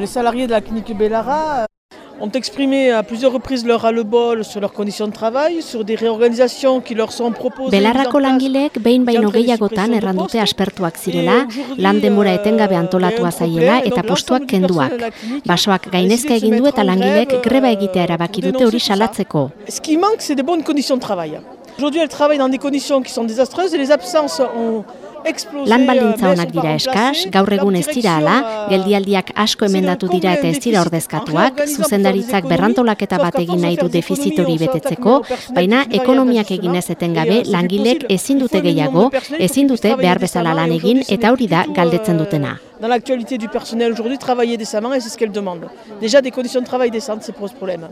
Les salariés de la clinique Bellara euh, ont exprimé à plusieurs reprises leur ras-le-bol sur leurs conditions de travail, sur des réorganisations qui leur sont proposées. Belarrako langileek behin baino gehiagotan errandute aspertuak zirela, lan demora etengabe antolatua zaiela eta postuak kenduak. Basoak gainezka egin du eta langileek greba egitea erabaki dute hori salatzeko. Ce qui manque, c'est de bonnes conditions de travail. Aujourd'hui, elles travaillent dans des conditions qui sont désastreuses et les absences ont Lan baldintza honak dira eskas, gaur egun ez dira ala, geldialdiak asko emendatu dira eta ez dira ordezkatuak, zuzendaritzak berrantolaketa bat egin nahi du defizitori betetzeko, baina ekonomiak egin ez etengabe langilek ezin dute gehiago, ezin dute behar bezala lan egin eta hori da galdetzen dutena. Dans l'actualité du personnel aujourd'hui, travailler décemment et c'est ce qu'elle demande. Déjà des conditions de travail décentes, c'est pose problème.